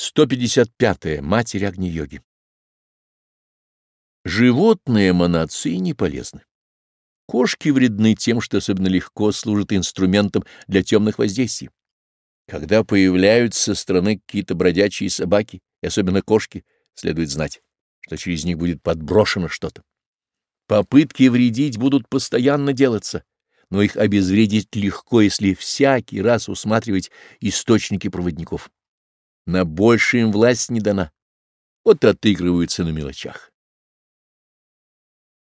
155. -е. Матерь Агни-йоги Животные монадцы не полезны. Кошки вредны тем, что особенно легко служат инструментом для темных воздействий. Когда появляются со стороны какие-то бродячие собаки, и особенно кошки, следует знать, что через них будет подброшено что-то. Попытки вредить будут постоянно делаться, но их обезвредить легко, если всякий раз усматривать источники проводников на большую им власть не дана. Вот отыгрываются на мелочах.